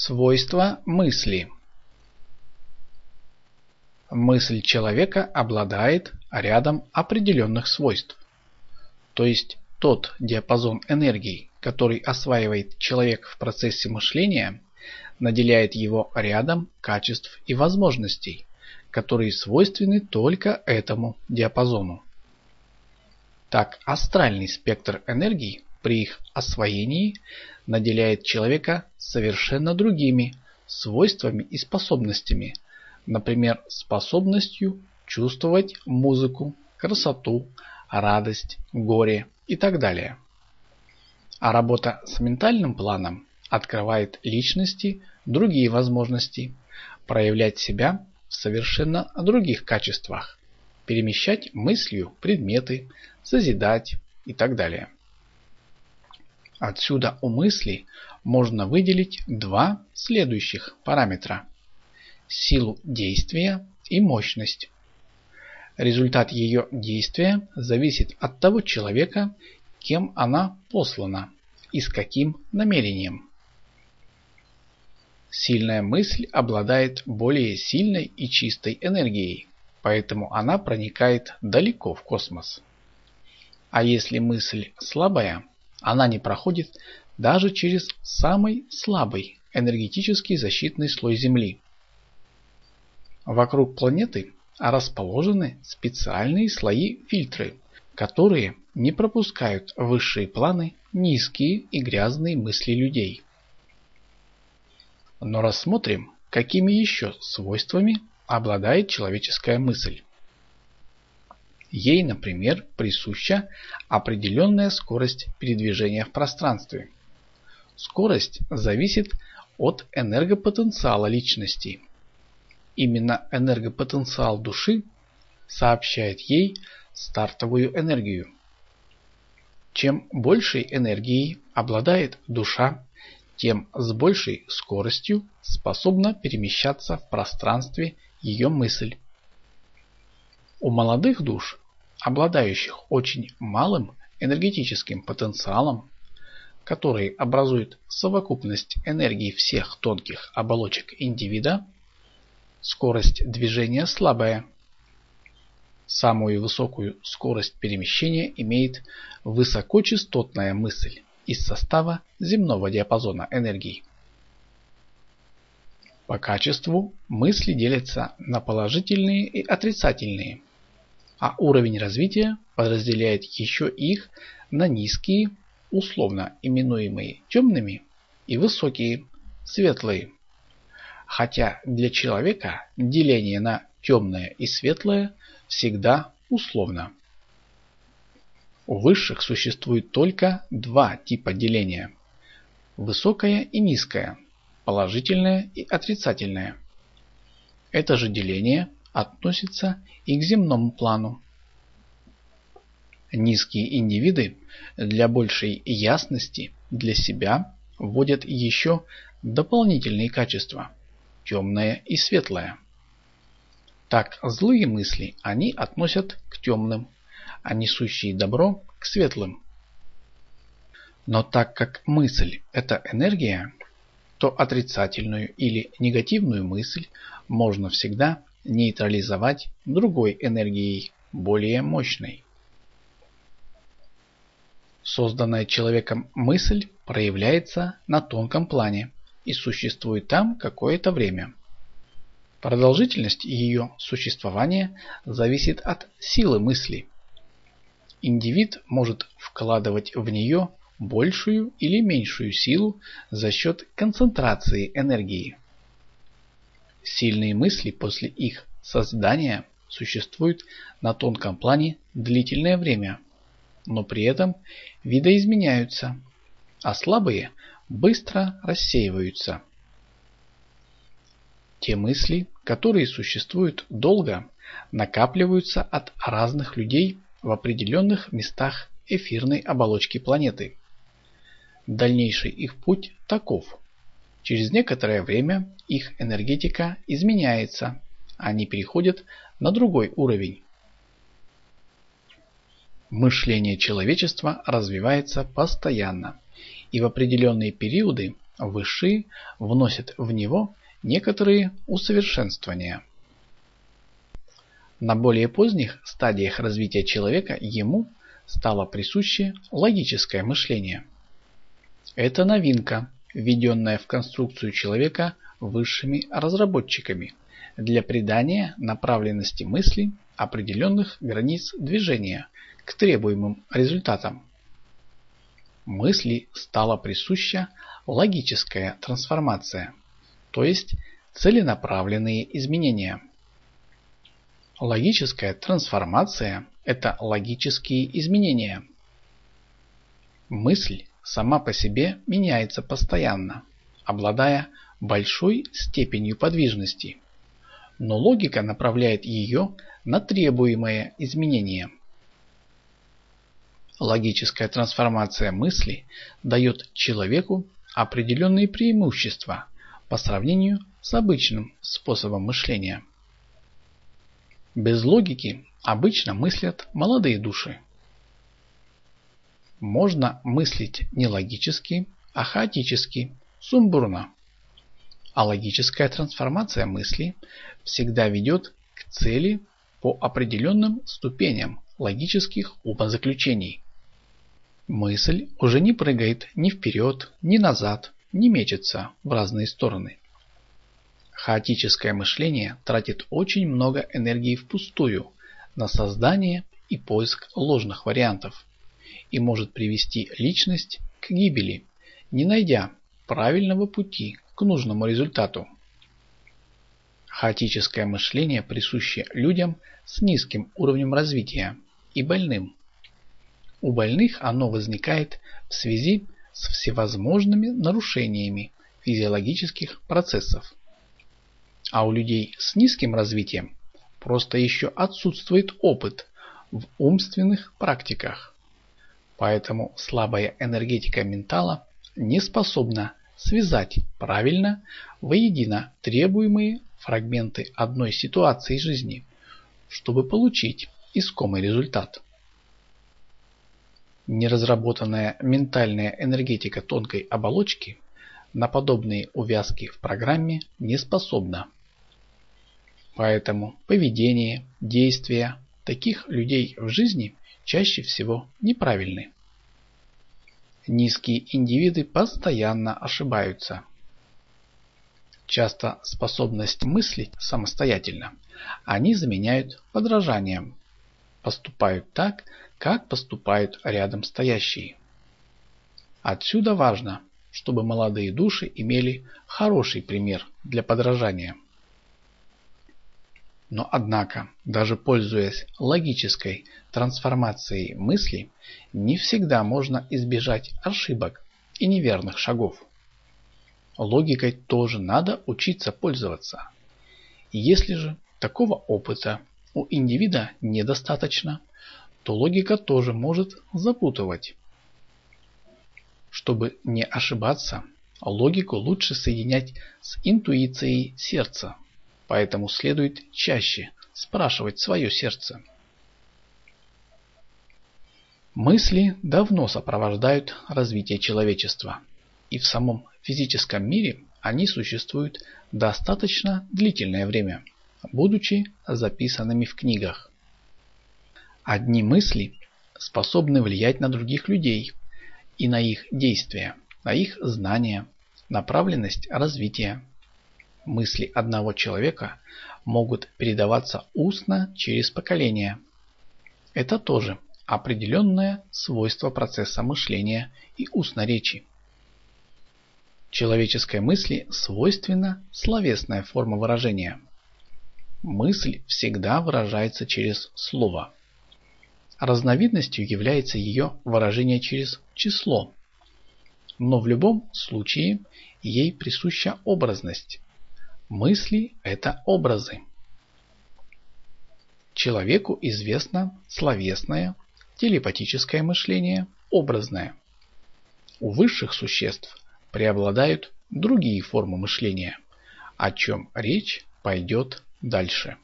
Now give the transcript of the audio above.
Свойства мысли Мысль человека обладает рядом определенных свойств. То есть тот диапазон энергии, который осваивает человек в процессе мышления, наделяет его рядом качеств и возможностей, которые свойственны только этому диапазону. Так астральный спектр энергии при их освоении наделяет человека совершенно другими свойствами и способностями, например, способностью чувствовать музыку, красоту, радость, горе и так далее. А работа с ментальным планом открывает личности другие возможности проявлять себя в совершенно других качествах, перемещать мыслью предметы, созидать и так далее. Отсюда у мысли можно выделить два следующих параметра – силу действия и мощность. Результат ее действия зависит от того человека, кем она послана и с каким намерением. Сильная мысль обладает более сильной и чистой энергией, поэтому она проникает далеко в космос. А если мысль слабая, она не проходит даже через самый слабый энергетический защитный слой Земли. Вокруг планеты расположены специальные слои-фильтры, которые не пропускают высшие планы низкие и грязные мысли людей. Но рассмотрим, какими еще свойствами обладает человеческая мысль. Ей, например, присуща определенная скорость передвижения в пространстве. Скорость зависит от энергопотенциала личности. Именно энергопотенциал души сообщает ей стартовую энергию. Чем большей энергией обладает душа, тем с большей скоростью способна перемещаться в пространстве ее мысль. У молодых душ, обладающих очень малым энергетическим потенциалом, который образует совокупность энергии всех тонких оболочек индивида, скорость движения слабая. Самую высокую скорость перемещения имеет высокочастотная мысль из состава земного диапазона энергии. По качеству мысли делятся на положительные и отрицательные а уровень развития подразделяет еще их на низкие, условно именуемые темными, и высокие, светлые. Хотя для человека деление на темное и светлое всегда условно. У высших существует только два типа деления. Высокое и низкое, положительное и отрицательное. Это же деление относится и к земному плану. Низкие индивиды для большей ясности для себя вводят еще дополнительные качества – темное и светлое. Так злые мысли они относят к темным, а несущие добро – к светлым. Но так как мысль – это энергия, то отрицательную или негативную мысль можно всегда нейтрализовать другой энергией, более мощной. Созданная человеком мысль проявляется на тонком плане и существует там какое-то время. Продолжительность ее существования зависит от силы мысли. Индивид может вкладывать в нее большую или меньшую силу за счет концентрации энергии. Сильные мысли после их создания существуют на тонком плане длительное время, но при этом видоизменяются, а слабые быстро рассеиваются. Те мысли, которые существуют долго, накапливаются от разных людей в определенных местах эфирной оболочки планеты. Дальнейший их путь таков. Через некоторое время их энергетика изменяется, они переходят на другой уровень. Мышление человечества развивается постоянно, и в определенные периоды высшие вносят в него некоторые усовершенствования. На более поздних стадиях развития человека ему стало присуще логическое мышление. Это новинка, введенная в конструкцию человека высшими разработчиками для придания направленности мысли определенных границ движения к требуемым результатам. Мысли стала присуща логическая трансформация, то есть целенаправленные изменения. Логическая трансформация – это логические изменения. Мысль сама по себе меняется постоянно, обладая большой степенью подвижности. Но логика направляет ее на требуемое изменение. Логическая трансформация мысли дает человеку определенные преимущества по сравнению с обычным способом мышления. Без логики обычно мыслят молодые души. Можно мыслить не логически, а хаотически, сумбурно. А логическая трансформация мысли всегда ведет к цели по определенным ступеням логических умозаключений. Мысль уже не прыгает ни вперед, ни назад, не мечется в разные стороны. Хаотическое мышление тратит очень много энергии впустую на создание и поиск ложных вариантов и может привести личность к гибели, не найдя правильного пути к нужному результату. Хаотическое мышление присуще людям с низким уровнем развития и больным. У больных оно возникает в связи с всевозможными нарушениями физиологических процессов а у людей с низким развитием просто еще отсутствует опыт в умственных практиках. Поэтому слабая энергетика ментала не способна связать правильно воедино требуемые фрагменты одной ситуации жизни, чтобы получить искомый результат. Неразработанная ментальная энергетика тонкой оболочки на подобные увязки в программе не способна. Поэтому поведение, действия таких людей в жизни чаще всего неправильны. Низкие индивиды постоянно ошибаются. Часто способность мыслить самостоятельно они заменяют подражанием. Поступают так, как поступают рядом стоящие. Отсюда важно, чтобы молодые души имели хороший пример для подражания. Но однако, даже пользуясь логической трансформацией мысли, не всегда можно избежать ошибок и неверных шагов. Логикой тоже надо учиться пользоваться. Если же такого опыта у индивида недостаточно, то логика тоже может запутывать. Чтобы не ошибаться, логику лучше соединять с интуицией сердца. Поэтому следует чаще спрашивать свое сердце. Мысли давно сопровождают развитие человечества. И в самом физическом мире они существуют достаточно длительное время, будучи записанными в книгах. Одни мысли способны влиять на других людей и на их действия, на их знания, направленность развития, мысли одного человека могут передаваться устно через поколения. Это тоже определенное свойство процесса мышления и устной речи. Человеческой мысли свойственна словесная форма выражения. Мысль всегда выражается через слово. Разновидностью является ее выражение через число. Но в любом случае ей присуща образность, Мысли – это образы. Человеку известно словесное, телепатическое мышление, образное. У высших существ преобладают другие формы мышления, о чем речь пойдет дальше.